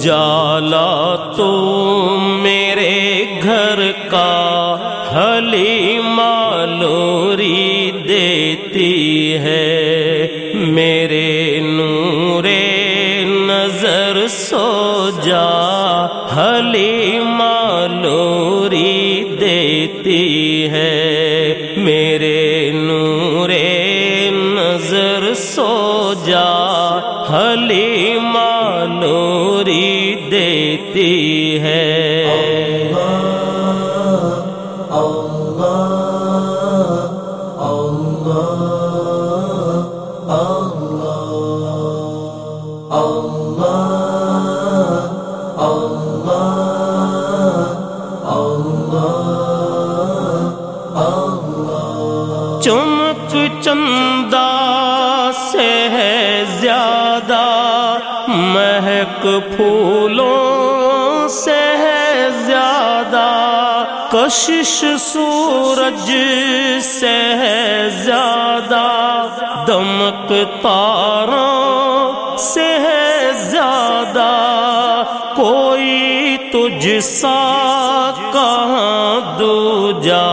اجالا تو نورے نور نظر سو جا حلی مالوری دیتی ہے۔ میرے نور نظر سو جا حلی مالوری دیتی چندہ سے ہے زیادہ مہک پھولوں سے ہے زیادہ کشش سورج سے ہے زیادہ دمک تاروں سے ہے زیادہ کوئی تجھ سا کہاں دو جا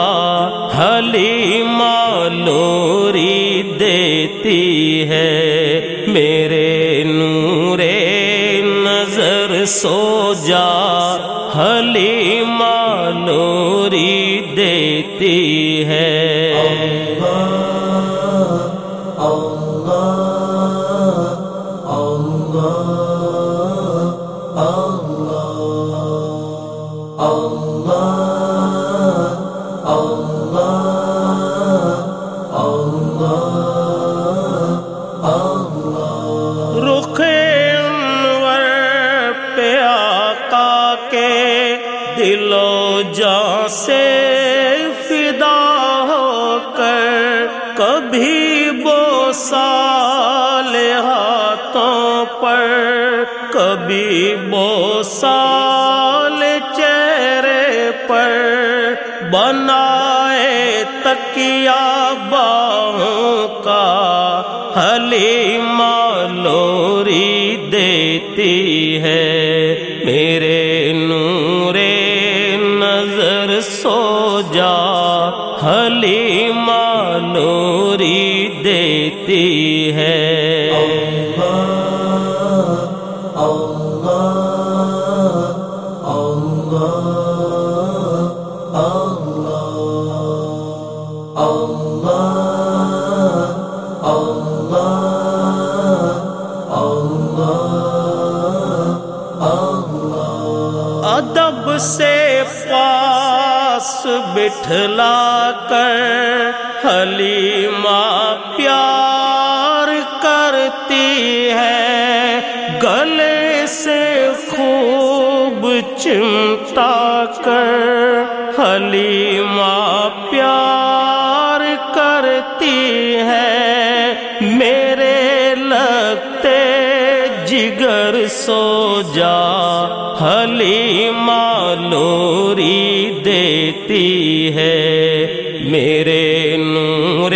حلی مالوری دیتی ہے میرے نور نظر سو جا حلی مالوری دیتی ہے۔ رخ کبھی بوسال ہاتھوں پر کبھی بوسال چہرے پر بنائے تکیا باہوں کا حلی مالوری دیتی ہے۔ ادب سے پاس بٹھلا کر حلیمہ پیار کرتی ہے۔ گلے سے خوب چمٹا کر حلیمہ پیار کرتی ہے۔ میرے لگتے جگر سو جا حلی مالوری دیتی ہے میرے نور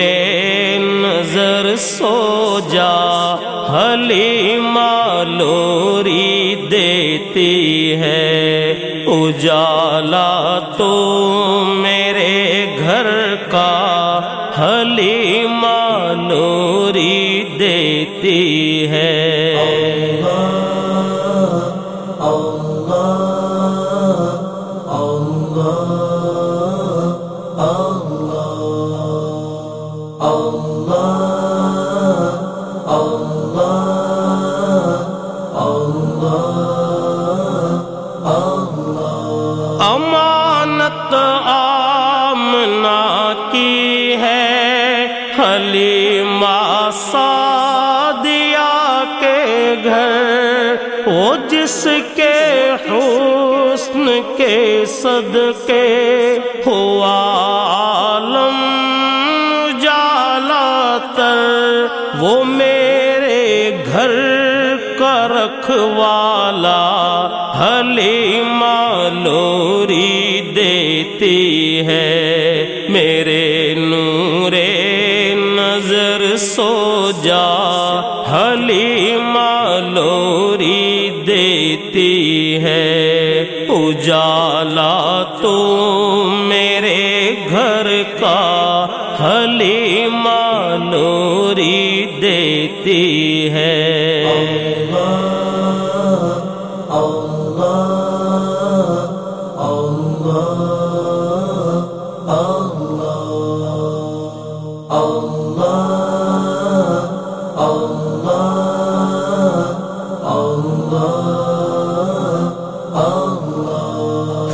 نظر سو جا حلی مالوری دیتی ہے اجالا تو میرے گھر کا حلی امانت آمنا کی ہے، حلیمہ سادیا کے گھر، وہ جس کے حسن کے صدقے ہوا۔ وہ میرے گھر کا رکھوالا حلیمہ نوری دیتی ہے۔ میرے نورے نظر سو جا، حلیمہ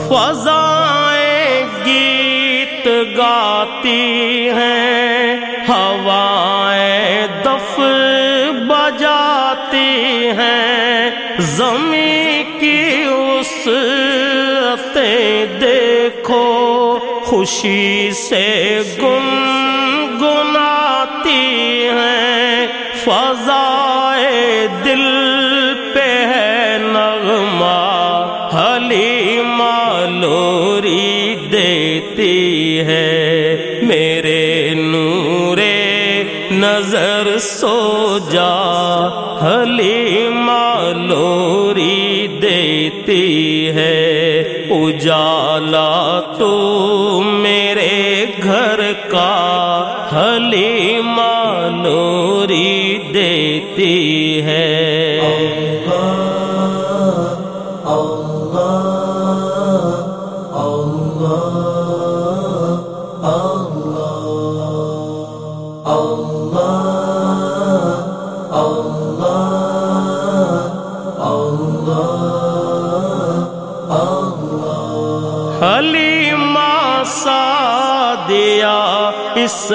فضائیں گیت گاتی ہیں۔ اس دیکھو، خوشی سے گن گناتی ہیں۔ فضائے دل پہ ہے نغمہ، حلیمہ لوری دیتی ہے۔ میرے نور نظر سو جا حلیمہ لوری دیتی ہے۔ اجالا تو میرے گھر کا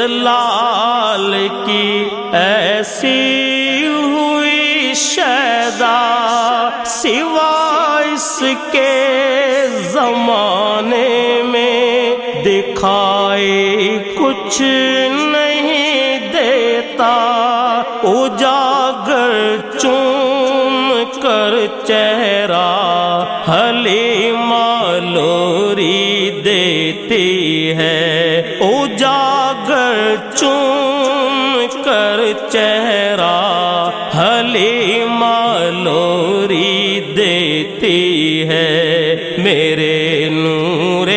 لال کی ایسی ہوئی شیدا سوا اس کے زمانے میں دکھائی کچھ نہیں دیتا۔ اجاگر چوم کر چہرہ حلیمہ لوری دیتی ہے۔ حلیمہ لوری دیتی ہے میرے نور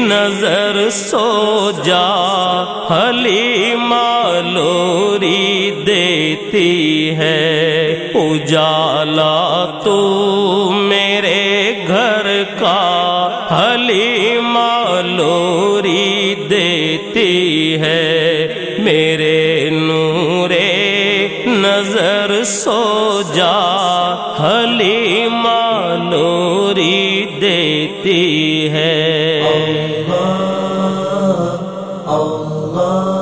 نظر سو جا حلیمہ لوری دیتی ہے اجالا تو میرے گھر کا حلیمہ لوری دیتی ہے میرے نور نظر سو پوری دیتی ہے اللہ اللہ۔